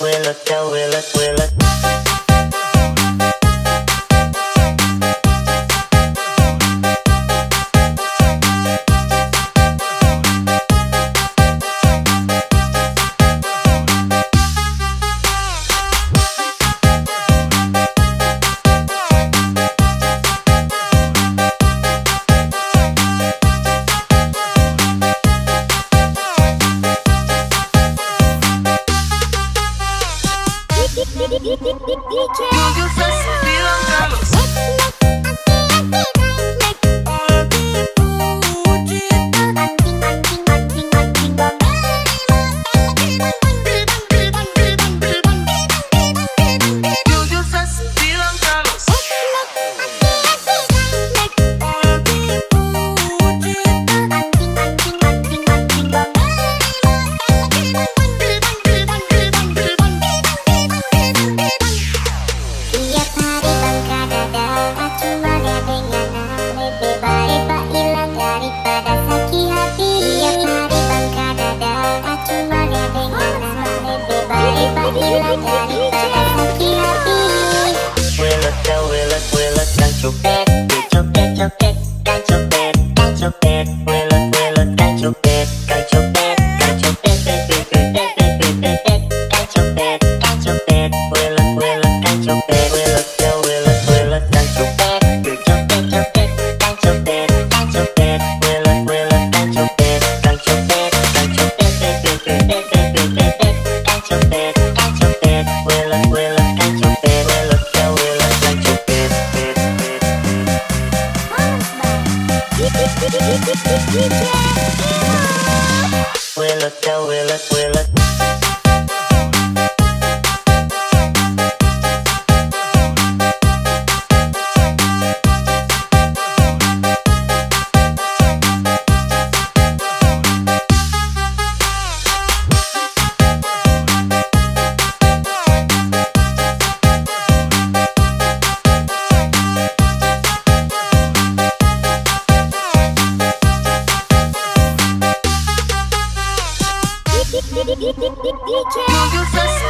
Will it go, will it, will it? DJ. chúc Tết Được chúc Tết chúc Tết Càng chúc Tết Càng chúc Tết Mười lần mười lần càng chúc Tết Càng chúc Tết Càng chúc Tết Tết Tết Tết Tết Tết Tết Tết Tết Càng chúc Tết Càng chúc Tết Mười lần mười lần càng chúc Tết Mười lần theo mười lần mười lần càng chúc Tết Được chúc Tết chúc Tết Càng chúc Tết Càng chúc Tết Mười lần mười lần càng chúc Tết Càng chúc Tết Càng chúc Tết Tết Tết Will it, will it, will it? DK.